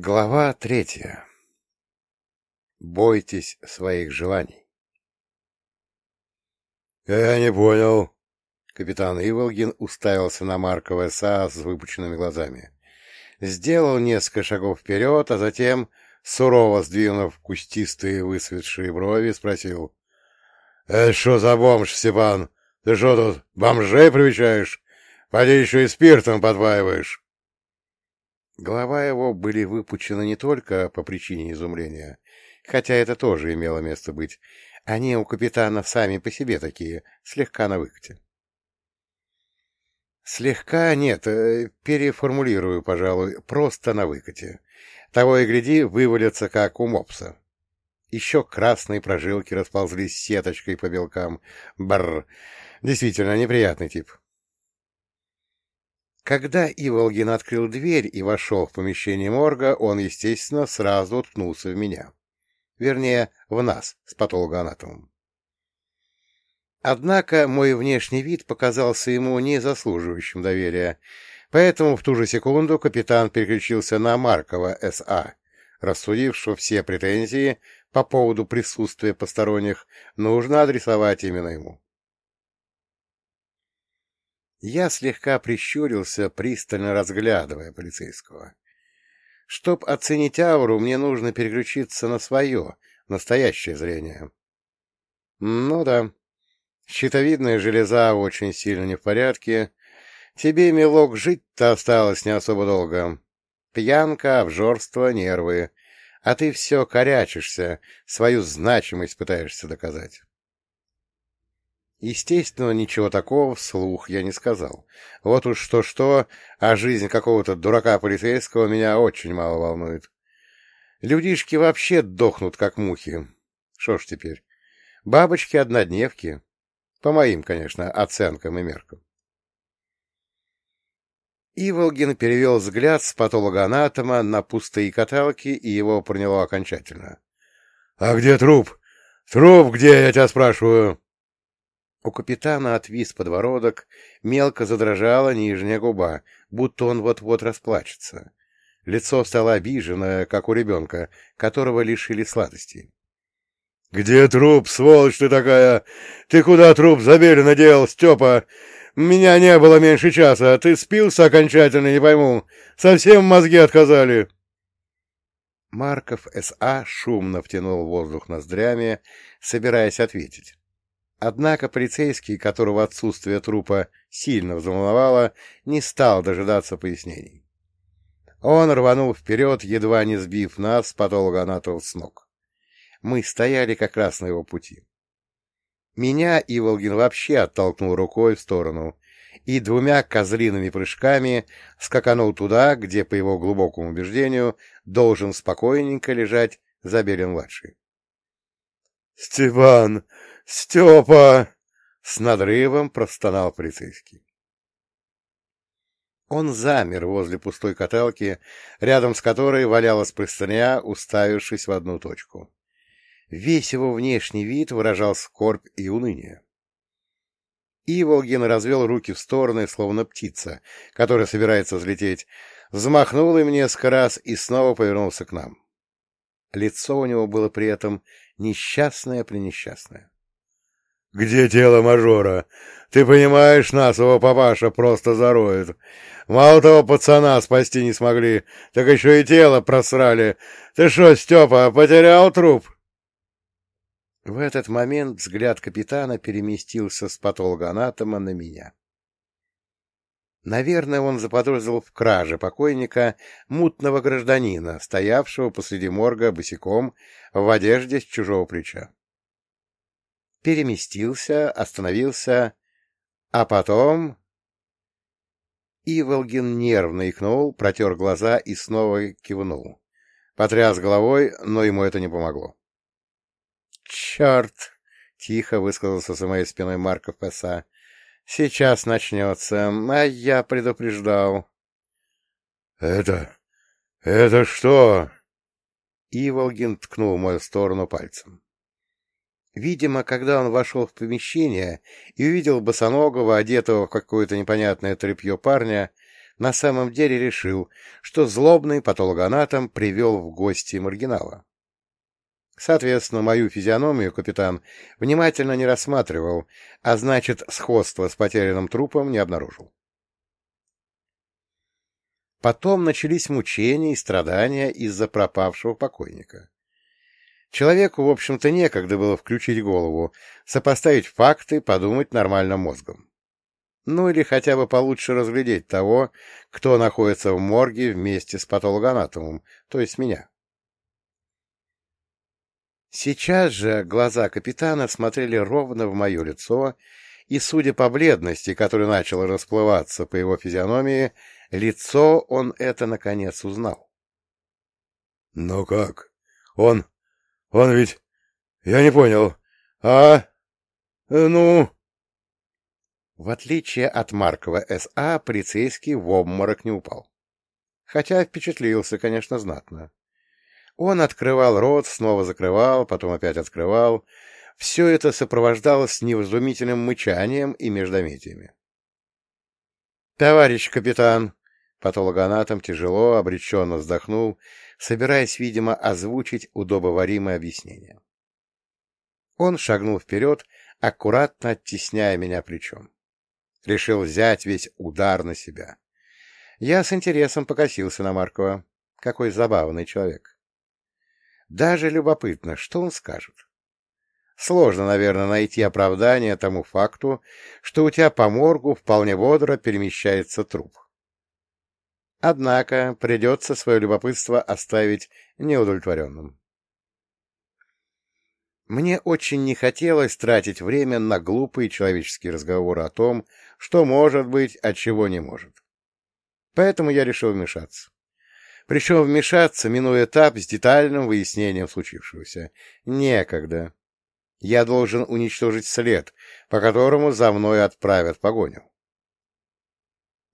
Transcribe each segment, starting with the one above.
Глава третья. Бойтесь своих желаний. «Я не понял». Капитан Иволгин уставился на Маркова СА с выпученными глазами. Сделал несколько шагов вперед, а затем, сурово сдвинув кустистые высветшие брови, спросил. — Это что за бомж, Степан? Ты что тут, бомжей привечаешь? Поди еще и спиртом подваиваешь. Голова его были выпучены не только по причине изумления, хотя это тоже имело место быть. Они у капитана сами по себе такие, слегка на выкате. Слегка нет, э, переформулирую, пожалуй, просто на выкате. Того и гляди, вывалятся, как у мопса. Еще красные прожилки расползлись сеточкой по белкам. Бррр. Действительно, неприятный тип. Когда Иволгин открыл дверь и вошел в помещение морга, он, естественно, сразу уткнулся в меня. Вернее, в нас с патологоанатомом. Однако мой внешний вид показался ему не заслуживающим доверия, поэтому в ту же секунду капитан переключился на Маркова С.А., рассудив, что все претензии по поводу присутствия посторонних нужно адресовать именно ему. Я слегка прищурился, пристально разглядывая полицейского. Чтоб оценить ауру, мне нужно переключиться на свое, настоящее зрение. Ну да, щитовидная железа очень сильно не в порядке. Тебе, милок, жить-то осталось не особо долго. Пьянка, обжорство, нервы. А ты все корячишься, свою значимость пытаешься доказать. Естественно, ничего такого вслух я не сказал. Вот уж что-что, а жизнь какого-то дурака полицейского меня очень мало волнует. Людишки вообще дохнут, как мухи. Что ж теперь? Бабочки-однодневки. По моим, конечно, оценкам и меркам. Иволгин перевел взгляд с патологоанатома на пустые каталки, и его проняло окончательно. — А где труп? Труп где, я тебя спрашиваю? У капитана отвис подбородок, мелко задрожала нижняя губа, будто он вот-вот расплачется. Лицо стало обиженное, как у ребенка, которого лишили сладостей. — Где труп, сволочь ты такая? Ты куда труп забелено делал, Степа? Меня не было меньше часа, ты спился окончательно, не пойму. Совсем мозги отказали. Марков С.А. шумно втянул воздух ноздрями, собираясь ответить. Однако полицейский, которого отсутствие трупа сильно взволновало, не стал дожидаться пояснений. Он рванул вперед, едва не сбив нас, патологоанатов, с ног. Мы стояли как раз на его пути. Меня Иволгин вообще оттолкнул рукой в сторону и двумя козлиными прыжками скаканул туда, где, по его глубокому убеждению, должен спокойненько лежать Забелин-младший. — Степан! Степа! — с надрывом простонал полицейский. Он замер возле пустой каталки, рядом с которой валялась простыня, уставившись в одну точку. Весь его внешний вид выражал скорбь и уныние. Иволгин развел руки в стороны, словно птица, которая собирается взлететь, взмахнул им несколько раз и снова повернулся к нам. Лицо у него было при этом несчастное-пренесчастное. — Где тело мажора? Ты понимаешь, нас его папаша просто зароет. Мало того, пацана спасти не смогли, так еще и тело просрали. Ты что, Степа, потерял труп? В этот момент взгляд капитана переместился с патологоанатома на меня. Наверное, он заподозрил в краже покойника мутного гражданина, стоявшего посреди морга босиком в одежде с чужого плеча переместился, остановился, а потом... Иволгин нервно икнул, протер глаза и снова кивнул. Потряс головой, но ему это не помогло. «Черт!» — тихо высказался за моей спиной Марков Песа. «Сейчас начнется, а я предупреждал». «Это... это что?» Иволгин ткнул в мою сторону пальцем. Видимо, когда он вошел в помещение и увидел босоногого, одетого в какое-то непонятное тряпье парня, на самом деле решил, что злобный патологоанатом привел в гости маргинала. Соответственно, мою физиономию капитан внимательно не рассматривал, а значит, сходство с потерянным трупом не обнаружил. Потом начались мучения и страдания из-за пропавшего покойника. Человеку, в общем-то, некогда было включить голову, сопоставить факты, подумать нормальным мозгом. Ну или хотя бы получше разглядеть того, кто находится в морге вместе с патологоанатомом, то есть меня. Сейчас же глаза капитана смотрели ровно в мое лицо, и, судя по бледности, которая начала расплываться по его физиономии, лицо он это, наконец, узнал. — Ну как? Он... он ведь... Я не понял. А... ну... В отличие от Маркова С.А., полицейский в обморок не упал. Хотя впечатлился, конечно, знатно. Он открывал рот, снова закрывал, потом опять открывал. Все это сопровождалось невразумительным мычанием и междометиями. «Товарищ капитан!» Патологоанатом тяжело, обреченно вздохнул, собираясь, видимо, озвучить удобоваримое объяснение. Он шагнул вперед, аккуратно оттесняя меня плечом. Решил взять весь удар на себя. Я с интересом покосился на Маркова. Какой забавный человек. Даже любопытно, что он скажет. Сложно, наверное, найти оправдание тому факту, что у тебя по моргу вполне бодро перемещается труп. Однако придется свое любопытство оставить неудовлетворенным. Мне очень не хотелось тратить время на глупые человеческие разговоры о том, что может быть, а чего не может. Поэтому я решил вмешаться. Причем вмешаться, минуя этап с детальным выяснением случившегося. Некогда. Я должен уничтожить след, по которому за мной отправят погоню.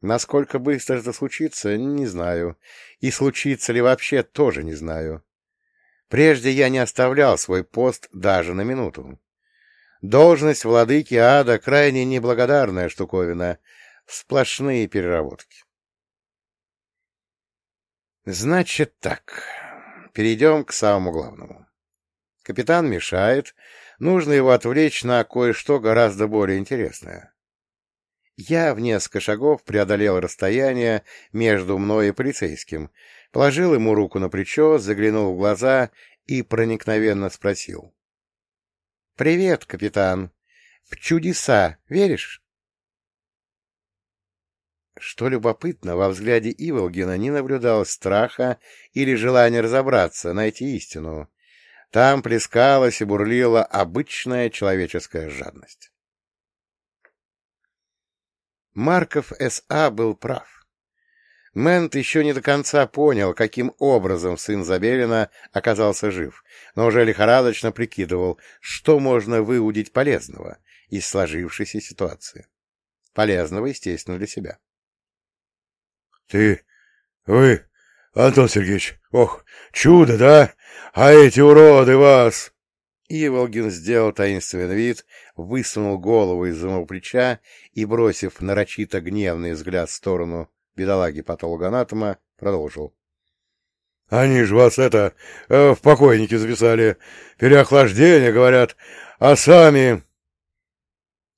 Насколько быстро это случится, не знаю. И случится ли вообще, тоже не знаю. Прежде я не оставлял свой пост даже на минуту. Должность владыки ада крайне неблагодарная штуковина, сплошные переработки. Значит так, перейдем к самому главному. Капитан мешает, нужно его отвлечь на кое-что гораздо более интересное. Я в несколько шагов преодолел расстояние между мной и полицейским, положил ему руку на плечо, заглянул в глаза и проникновенно спросил. — Привет, капитан. В чудеса веришь? Что любопытно, во взгляде Иволгина не наблюдалось страха или желания разобраться, найти истину. Там плескалась и бурлила обычная человеческая жадность. Марков С.А. был прав. Мент еще не до конца понял, каким образом сын Забелина оказался жив, но уже лихорадочно прикидывал, что можно выудить полезного из сложившейся ситуации. Полезного, естественно, для себя. — Ты... вы... Антон Сергеевич, ох, чудо, да? А эти уроды вас... Иволгин сделал таинственный вид, высунул голову из-за моего плеча и, бросив нарочито гневный взгляд в сторону бедолаги патологоанатома, продолжил. — Они же вас это, э, в покойники записали. Переохлаждение, говорят, а сами...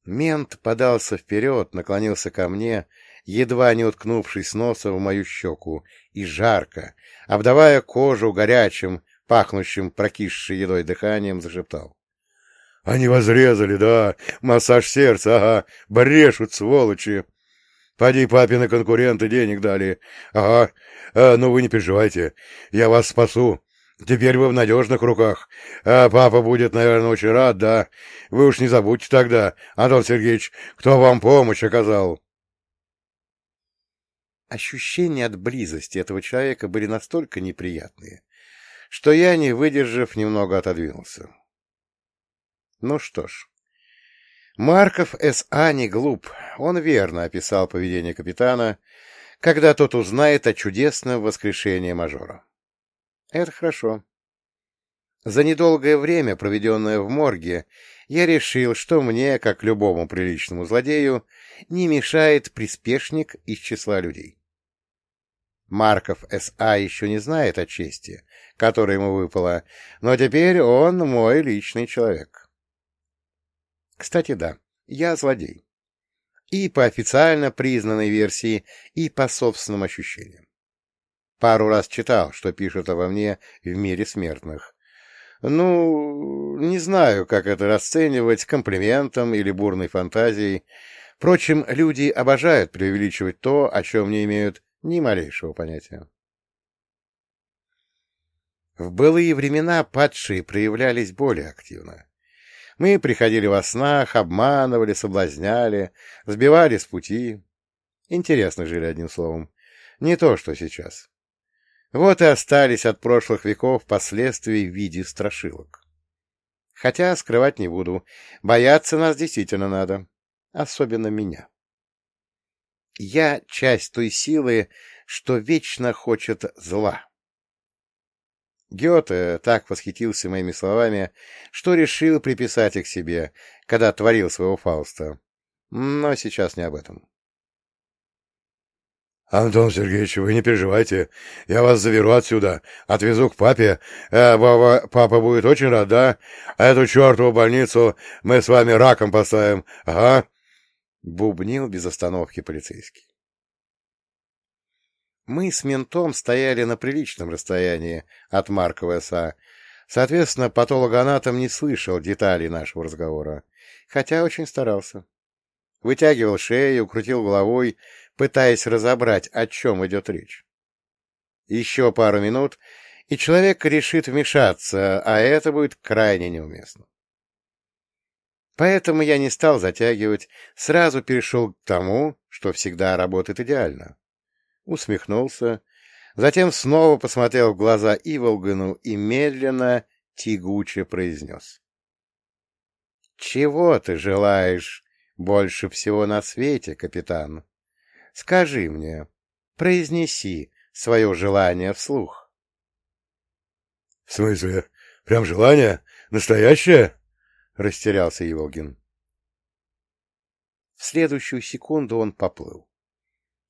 Мент подался вперед, наклонился ко мне едва не уткнувшись носом в мою щеку, и жарко, обдавая кожу горячим, пахнущим прокисшей едой дыханием, зашептал. — Они возрезали, да, массаж сердца, ага, брешут, сволочи. Поди папины конкуренты денег дали. Ага, а, ну вы не переживайте, я вас спасу. Теперь вы в надежных руках. А папа будет, наверное, очень рад, да? Вы уж не забудьте тогда, Антон Сергеевич, кто вам помощь оказал. Ощущения от близости этого человека были настолько неприятные, что я, не выдержав, немного отодвинулся. Ну что ж, Марков С.А. не глуп, он верно описал поведение капитана, когда тот узнает о чудесном воскрешении мажора. Это хорошо. За недолгое время, проведенное в морге, я решил, что мне, как любому приличному злодею, не мешает приспешник из числа людей. Марков С.А. еще не знает о чести, которая ему выпала, но теперь он мой личный человек. Кстати, да, я злодей. И по официально признанной версии, и по собственным ощущениям. Пару раз читал, что пишут обо мне в мире смертных. Ну, не знаю, как это расценивать, комплиментом или бурной фантазией. Впрочем, люди обожают преувеличивать то, о чем не имеют ни малейшего понятия. В былые времена падшие проявлялись более активно. Мы приходили во снах, обманывали, соблазняли, сбивали с пути. Интересно жили, одним словом. Не то, что сейчас. Вот и остались от прошлых веков последствия в виде страшилок. Хотя, скрывать не буду, бояться нас действительно надо. Особенно меня. Я часть той силы, что вечно хочет зла. Гёте так восхитился моими словами, что решил приписать их себе, когда творил своего Фауста. Но сейчас не об этом. — Антон Сергеевич, вы не переживайте. Я вас заберу отсюда, отвезу к папе. Э, баба, папа будет очень рад, да? А эту чертову больницу мы с вами раком поставим. Ага. Бубнил без остановки полицейский. Мы с ментом стояли на приличном расстоянии от Маркова СА. Соответственно, патологоанатом не слышал деталей нашего разговора, хотя очень старался. Вытягивал шею, крутил головой, пытаясь разобрать, о чем идет речь. Еще пару минут, и человек решит вмешаться, а это будет крайне неуместно. Поэтому я не стал затягивать, сразу перешел к тому, что всегда работает идеально усмехнулся, затем снова посмотрел в глаза Иволгану и медленно, тягуче произнес. — Чего ты желаешь больше всего на свете, капитан? Скажи мне, произнеси свое желание вслух. — В смысле? Прям желание? Настоящее? — растерялся Иволгин. В следующую секунду он поплыл.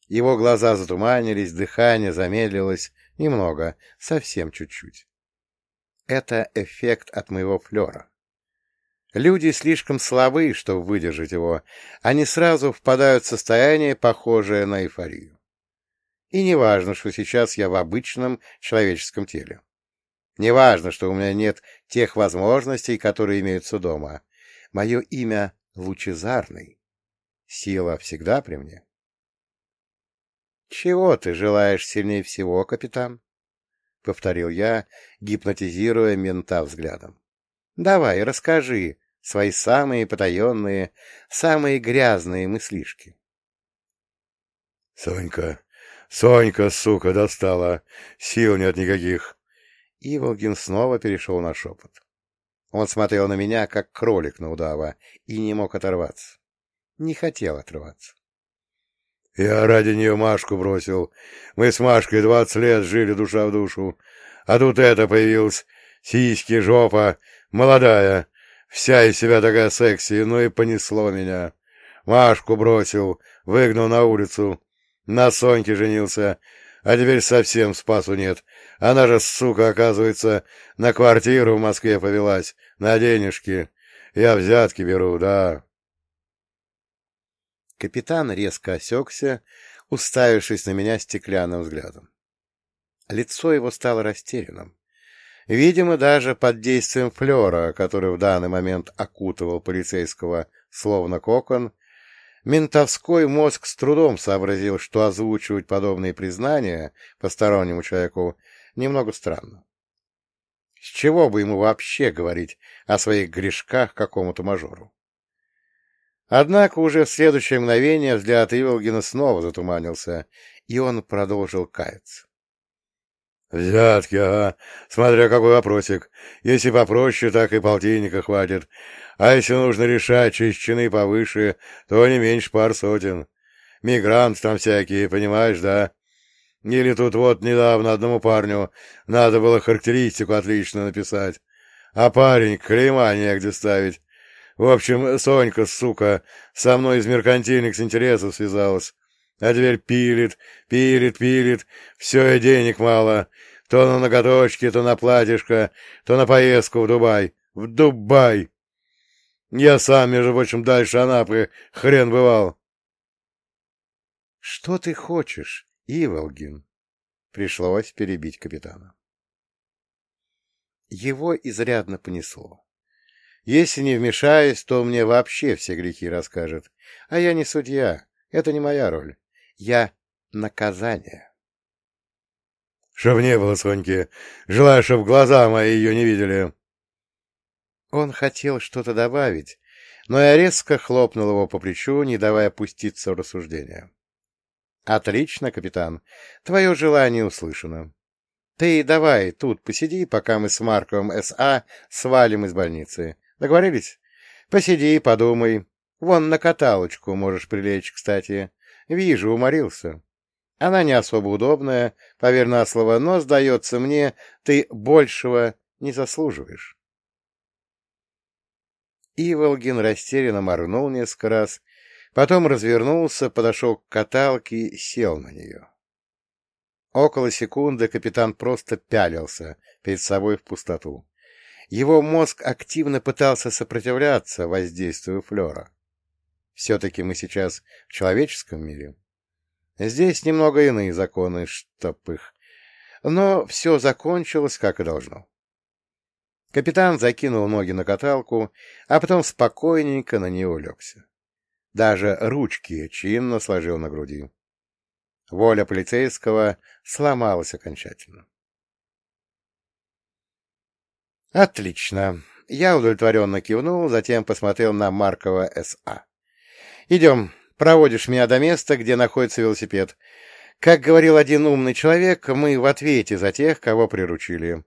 Его глаза затуманились, дыхание замедлилось немного, совсем чуть-чуть. Это эффект от моего флера. Люди слишком слабы, чтобы выдержать его, они сразу впадают в состояние, похожее на эйфорию. И не важно, что сейчас я в обычном человеческом теле. Не важно, что у меня нет тех возможностей, которые имеются дома. Мое имя Лучезарный. Сила всегда при мне. — Чего ты желаешь сильнее всего, капитан? — повторил я, гипнотизируя мента взглядом. — Давай, расскажи свои самые потаенные, самые грязные мыслишки. — Сонька, Сонька, сука, достала! Сил нет никаких! Иволгин снова перешел на шепот. Он смотрел на меня, как кролик на удава, и не мог оторваться. Не хотел отрываться. Я ради нее Машку бросил. Мы с Машкой двадцать лет жили душа в душу. А тут это появилась. Сиськи, жопа, молодая. Вся из себя такая секси, ну и понесло меня. Машку бросил, выгнал на улицу. На Соньке женился. А теперь совсем спасу нет. Она же, сука, оказывается, на квартиру в Москве повелась. На денежки. Я взятки беру, да. Капитан резко осекся, уставившись на меня стеклянным взглядом. Лицо его стало растерянным. Видимо, даже под действием флера, который в данный момент окутывал полицейского словно кокон, ментовской мозг с трудом сообразил, что озвучивать подобные признания постороннему человеку немного странно. С чего бы ему вообще говорить о своих грешках какому-то мажору? Однако уже в следующее мгновение взгляд Иволгина снова затуманился, и он продолжил каяться. — Взятки, ага. Смотря какой вопросик. Если попроще, так и полтинника хватит. А если нужно решать через чины повыше, то не меньше пар сотен. Мигранты там всякие, понимаешь, да? Или тут вот недавно одному парню надо было характеристику отлично написать. А парень клейма негде ставить. В общем, Сонька, сука, со мной из меркантильных интересов связалась. А теперь пилит, пилит, пилит, все и денег мало. То на ноготочки, то на платьишко, то на поездку в Дубай. В Дубай! Я сам, между прочим, дальше Анапы хрен бывал. — Что ты хочешь, Иволгин? Пришлось перебить капитана. Его изрядно понесло. Если не вмешаюсь, то мне вообще все грехи расскажет. А я не судья, это не моя роль. Я наказание. Чтоб не было, Соньки. Желаю, чтоб глаза мои ее не видели. Он хотел что-то добавить, но я резко хлопнул его по плечу, не давая опуститься в рассуждение. — Отлично, капитан. Твое желание услышано. Ты давай тут посиди, пока мы с Марковым С.А. свалим из больницы. Договорились? Посиди, подумай. Вон на каталочку можешь прилечь, кстати. Вижу, уморился. Она не особо удобная, поверь слово, но, сдается мне, ты большего не заслуживаешь. Иволгин растерянно моргнул несколько раз, потом развернулся, подошел к каталке и сел на нее. Около секунды капитан просто пялился перед собой в пустоту. Его мозг активно пытался сопротивляться воздействию флера. Все-таки мы сейчас в человеческом мире. Здесь немного иные законы, чтоб их. Но все закончилось, как и должно. Капитан закинул ноги на каталку, а потом спокойненько на нее улегся. Даже ручки чинно сложил на груди. Воля полицейского сломалась окончательно. Отлично. Я удовлетворенно кивнул, затем посмотрел на Маркова С.А. Идем, проводишь меня до места, где находится велосипед. Как говорил один умный человек, мы в ответе за тех, кого приручили.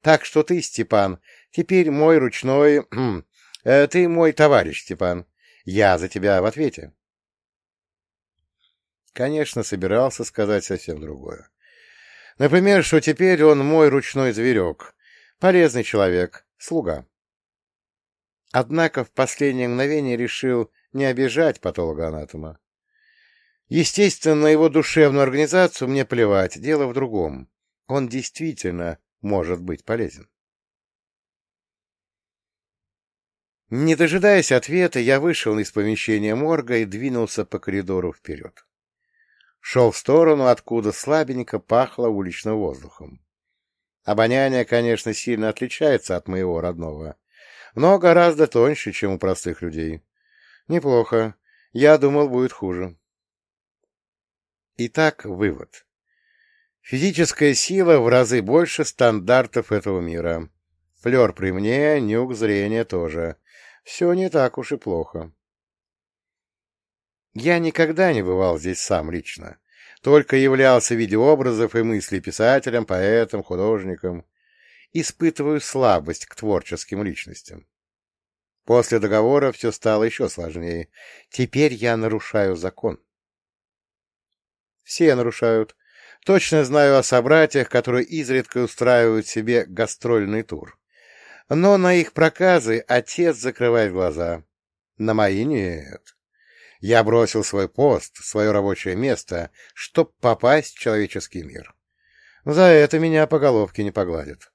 Так что ты, Степан, теперь мой ручной... Э, ты мой товарищ, Степан. Я за тебя в ответе. Конечно, собирался сказать совсем другое. Например, что теперь он мой ручной зверек, Полезный человек, слуга. Однако в последнее мгновение решил не обижать патологоанатома. Естественно, на его душевную организацию мне плевать, дело в другом. Он действительно может быть полезен. Не дожидаясь ответа, я вышел из помещения морга и двинулся по коридору вперед. Шел в сторону, откуда слабенько пахло уличным воздухом. Обоняние, конечно, сильно отличается от моего родного, но гораздо тоньше, чем у простых людей. Неплохо. Я думал, будет хуже. Итак, вывод. Физическая сила в разы больше стандартов этого мира. Флер при мне, нюк зрения тоже. Все не так уж и плохо. Я никогда не бывал здесь сам лично только являлся в виде и мыслей писателем, поэтом, художником. Испытываю слабость к творческим личностям. После договора все стало еще сложнее. Теперь я нарушаю закон. Все нарушают. Точно знаю о собратьях, которые изредка устраивают себе гастрольный тур. Но на их проказы отец закрывает глаза. На мои нет. Я бросил свой пост, свое рабочее место, чтоб попасть в человеческий мир. За это меня по головке не погладят.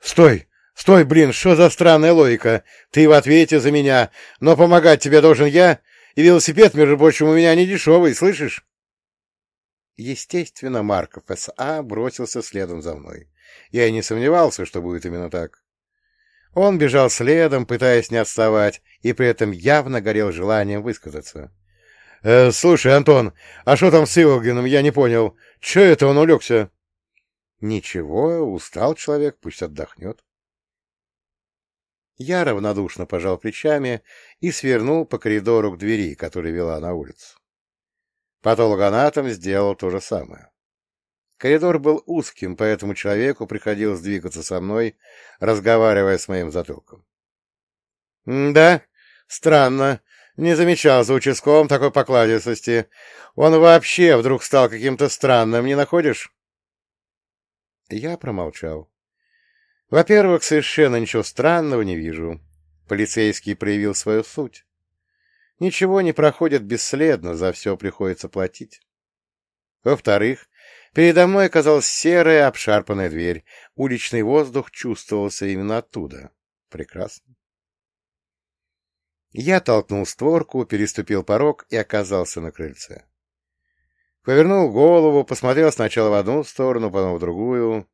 «Стой! Стой, блин, что за странная логика? Ты в ответе за меня, но помогать тебе должен я, и велосипед, между прочим, у меня не дешевый, слышишь?» Естественно, Марков С.А. бросился следом за мной. Я и не сомневался, что будет именно так. Он бежал следом, пытаясь не отставать, и при этом явно горел желанием высказаться. «Э, «Слушай, Антон, а что там с Иволгиным, я не понял. Че это он улегся?» «Ничего, устал человек, пусть отдохнет». Я равнодушно пожал плечами и свернул по коридору к двери, которая вела на улицу. Патологоанатом сделал то же самое. Коридор был узким, поэтому человеку приходилось двигаться со мной, разговаривая с моим затылком. — Да, странно. Не замечал за участком такой покладистости. Он вообще вдруг стал каким-то странным, не находишь? Я промолчал. Во-первых, совершенно ничего странного не вижу. Полицейский проявил свою суть. Ничего не проходит бесследно, за все приходится платить. Во-вторых, передо мной оказалась серая обшарпанная дверь. Уличный воздух чувствовался именно оттуда. Прекрасно. Я толкнул створку, переступил порог и оказался на крыльце. Повернул голову, посмотрел сначала в одну сторону, потом в другую.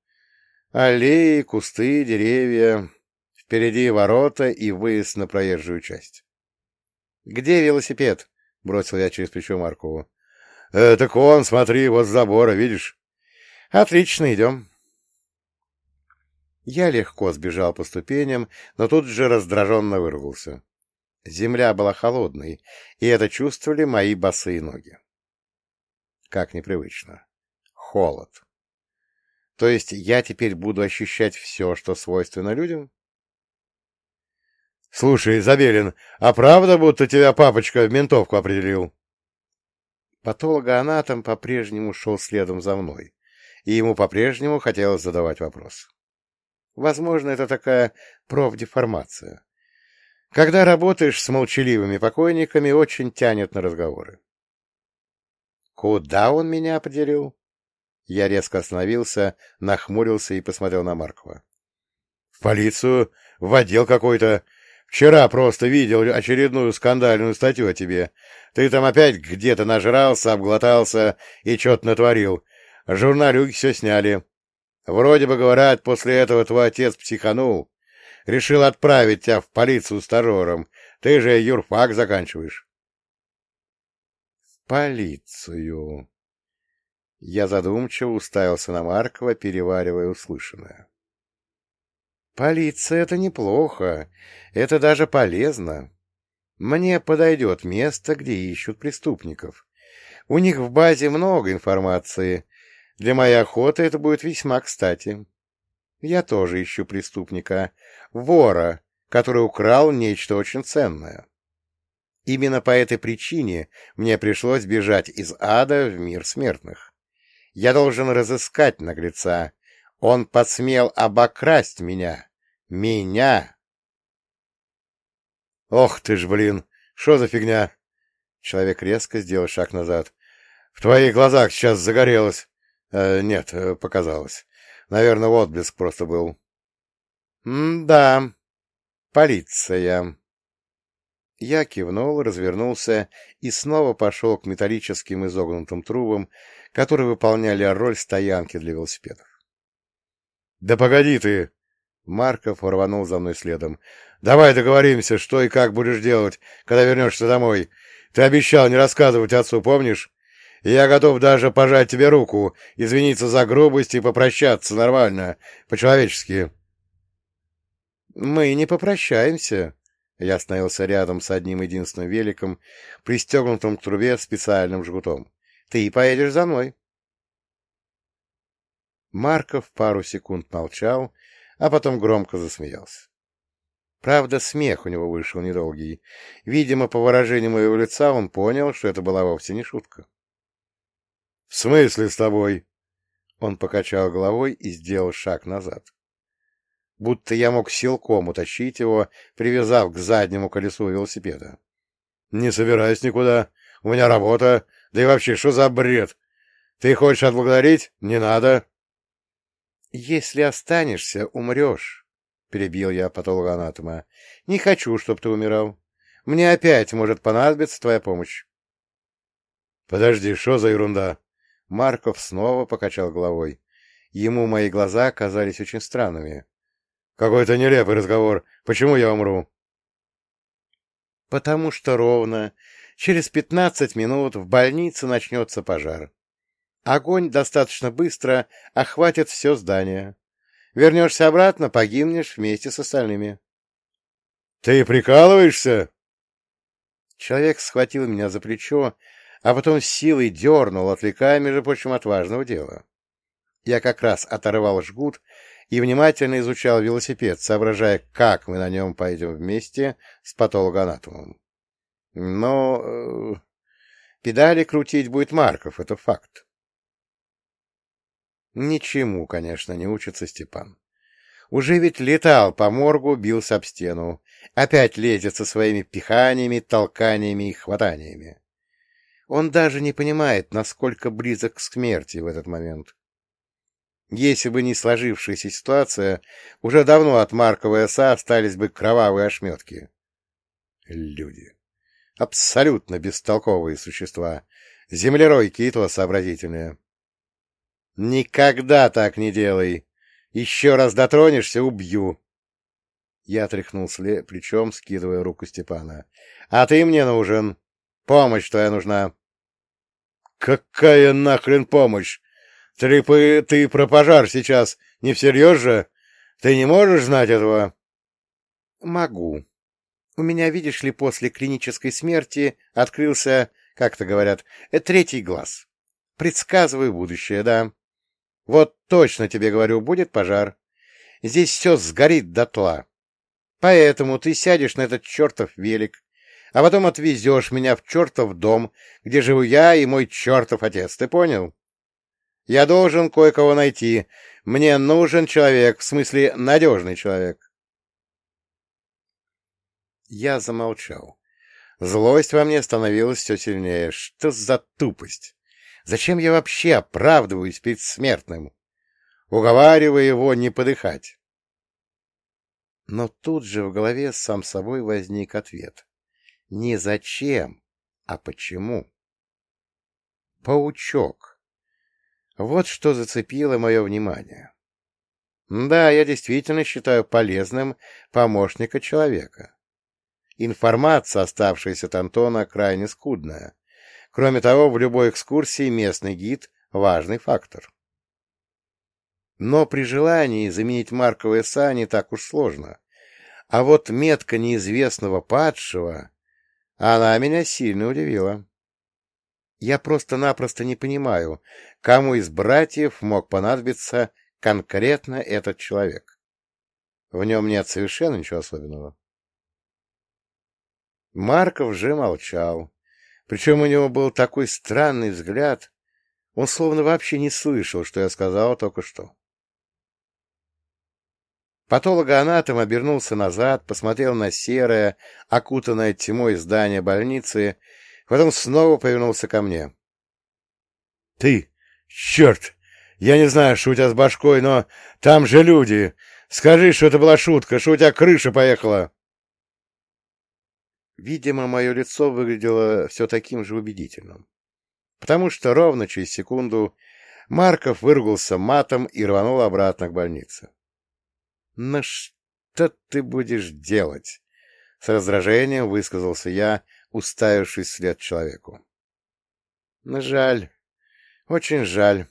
Аллеи, кусты, деревья. Впереди ворота и выезд на проезжую часть. — Где велосипед? — бросил я через плечо Маркову. «Э, — Так он, смотри, вот с забора, видишь? — Отлично, идем. Я легко сбежал по ступеням, но тут же раздраженно выругался. Земля была холодной, и это чувствовали мои босые ноги. Как непривычно. Холод. То есть я теперь буду ощущать все, что свойственно людям? — Слушай, Забелин, а правда, будто тебя папочка в ментовку определил? Патологоанатом по-прежнему шел следом за мной, и ему по-прежнему хотелось задавать вопрос. Возможно, это такая профдеформация. Когда работаешь с молчаливыми покойниками, очень тянет на разговоры. Куда он меня определил? Я резко остановился, нахмурился и посмотрел на Маркова. — В полицию, в отдел какой-то. Вчера просто видел очередную скандальную статью о тебе. Ты там опять где-то нажрался, обглотался и что-то натворил. Журналюги все сняли. Вроде бы, говорят, после этого твой отец психанул. Решил отправить тебя в полицию стажером. Ты же юрфак заканчиваешь. В полицию. Я задумчиво уставился на Маркова, переваривая услышанное. Полиция — это неплохо, это даже полезно. Мне подойдет место, где ищут преступников. У них в базе много информации. Для моей охоты это будет весьма кстати. Я тоже ищу преступника, вора, который украл нечто очень ценное. Именно по этой причине мне пришлось бежать из ада в мир смертных. Я должен разыскать наглеца. Он посмел обокрасть меня. Меня! Ох ты ж, блин, что за фигня? Человек резко сделал шаг назад. В твоих глазах сейчас загорелось. Э, нет, э, показалось. Наверное, отблеск просто был. — Да, полиция. Я кивнул, развернулся и снова пошел к металлическим изогнутым трубам, которые выполняли роль стоянки для велосипедов. — Да погоди ты! Марков рванул за мной следом. — Давай договоримся, что и как будешь делать, когда вернешься домой. Ты обещал не рассказывать отцу, помнишь? Я готов даже пожать тебе руку, извиниться за грубость и попрощаться нормально, по-человечески. — Мы не попрощаемся. Я остановился рядом с одним единственным великом, пристегнутым к трубе специальным жгутом. — Ты поедешь за мной. Марков пару секунд молчал, а потом громко засмеялся. Правда, смех у него вышел недолгий. Видимо, по выражению моего лица он понял, что это была вовсе не шутка. — В смысле с тобой? Он покачал головой и сделал шаг назад. Будто я мог силком утащить его, привязав к заднему колесу велосипеда. — Не собираюсь никуда. У меня работа. Да и вообще, что за бред? Ты хочешь отблагодарить? Не надо. — Если останешься, умрешь, — перебил я патологоанатома. — Не хочу, чтобы ты умирал. Мне опять может понадобиться твоя помощь. — Подожди, что за ерунда? Марков снова покачал головой. Ему мои глаза казались очень странными. «Какой-то нелепый разговор. Почему я умру?» «Потому что ровно через пятнадцать минут в больнице начнется пожар. Огонь достаточно быстро охватит все здание. Вернешься обратно, погибнешь вместе с остальными». «Ты прикалываешься?» Человек схватил меня за плечо а потом силой дернул, отвлекая, между прочим, от важного дела. Я как раз оторвал жгут и внимательно изучал велосипед, соображая, как мы на нем пойдем вместе с патологоанатомом. Но э, педали крутить будет Марков, это факт. Ничему, конечно, не учится Степан. Уже ведь летал по моргу, бился об стену. Опять лезет со своими пиханиями, толканиями и хватаниями. Он даже не понимает, насколько близок к смерти в этот момент. Если бы не сложившаяся ситуация, уже давно от Маркова СА остались бы кровавые ошметки. Люди. Абсолютно бестолковые существа. Землеройки и то сообразительные. Никогда так не делай. Еще раз дотронешься — убью. Я тряхнул плечом, скидывая руку Степана. — А ты мне нужен. Помощь твоя нужна. — Какая нахрен помощь? Ты, ты про пожар сейчас не всерьез же? Ты не можешь знать этого? — Могу. У меня, видишь ли, после клинической смерти открылся, как-то говорят, третий глаз. Предсказываю будущее, да. Вот точно тебе говорю, будет пожар. Здесь все сгорит дотла. Поэтому ты сядешь на этот чертов велик, а потом отвезешь меня в чертов дом, где живу я и мой чертов отец. Ты понял? Я должен кое-кого найти. Мне нужен человек, в смысле надежный человек. Я замолчал. Злость во мне становилась все сильнее. Что за тупость? Зачем я вообще оправдываюсь перед смертным? Уговаривая его не подыхать. Но тут же в голове сам собой возник ответ. Не зачем, а почему. Паучок. Вот что зацепило мое внимание. Да, я действительно считаю полезным помощника человека. Информация, оставшаяся от Антона, крайне скудная. Кроме того, в любой экскурсии местный гид — важный фактор. Но при желании заменить Маркова СА не так уж сложно. А вот метка неизвестного падшего, она меня сильно удивила. Я просто-напросто не понимаю, кому из братьев мог понадобиться конкретно этот человек. В нем нет совершенно ничего особенного. Марков же молчал. Причем у него был такой странный взгляд. Он словно вообще не слышал, что я сказал только что. Патологоанатом обернулся назад, посмотрел на серое, окутанное тьмой здание больницы, потом снова повернулся ко мне. — Ты! Черт! Я не знаю, что у тебя с башкой, но там же люди! Скажи, что это была шутка, что у тебя крыша поехала! Видимо, мое лицо выглядело все таким же убедительным. Потому что ровно через секунду Марков выругался матом и рванул обратно к больнице. «Ну что ты будешь делать?» С раздражением высказался я, уставившись вслед человеку. «Ну, жаль. Очень жаль.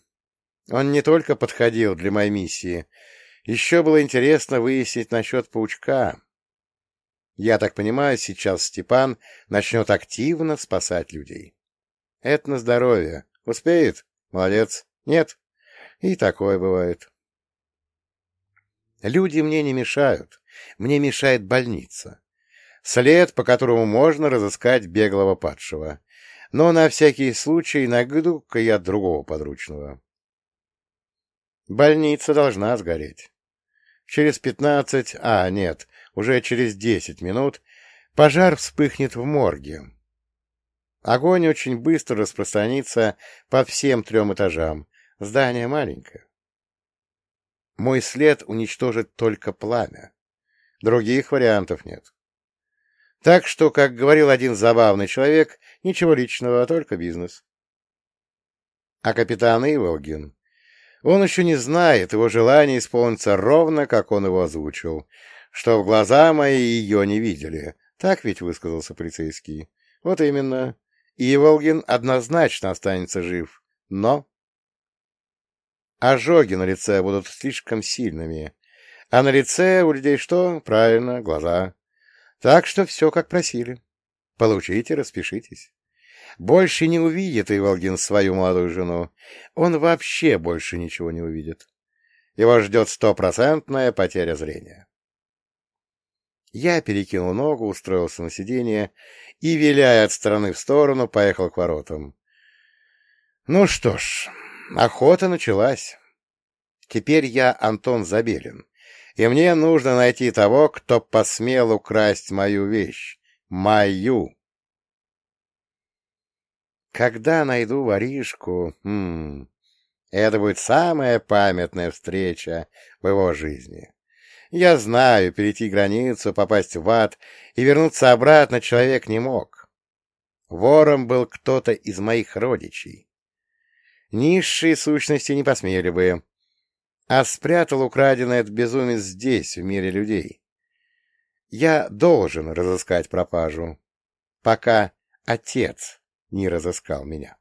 Он не только подходил для моей миссии. Еще было интересно выяснить насчет паучка. Я так понимаю, сейчас Степан начнет активно спасать людей. Это на здоровье. Успеет? Молодец. Нет? И такое бывает. Люди мне не мешают. Мне мешает больница. След, по которому можно разыскать беглого падшего. Но на всякий случай найду-ка я другого подручного. Больница должна сгореть. Через пятнадцать... А, нет, уже через десять минут пожар вспыхнет в морге. Огонь очень быстро распространится по всем трем этажам. Здание маленькое. Мой след уничтожит только пламя. Других вариантов нет. Так что, как говорил один забавный человек, ничего личного, а только бизнес. А капитан Иволгин он еще не знает, его желание исполнится ровно, как он его озвучил, что в глаза мои ее не видели. Так ведь высказался полицейский. Вот именно. И Волгин однозначно останется жив. Но... Ожоги на лице будут слишком сильными. А на лице у людей что? Правильно, глаза. Так что все как просили. Получите, распишитесь. Больше не увидит Иволгин свою молодую жену. Он вообще больше ничего не увидит. Его ждет стопроцентная потеря зрения. Я перекинул ногу, устроился на сиденье и, виляя от стороны в сторону, поехал к воротам. Ну что ж, охота началась. Теперь я Антон Забелин. И мне нужно найти того, кто посмел украсть мою вещь. Мою. Когда найду воришку, хм, это будет самая памятная встреча в его жизни. Я знаю, перейти границу, попасть в ад и вернуться обратно человек не мог. Вором был кто-то из моих родичей. Низшие сущности не посмели бы, а спрятал украденное от безумец здесь, в мире людей. Я должен разыскать пропажу, пока отец не разыскал меня.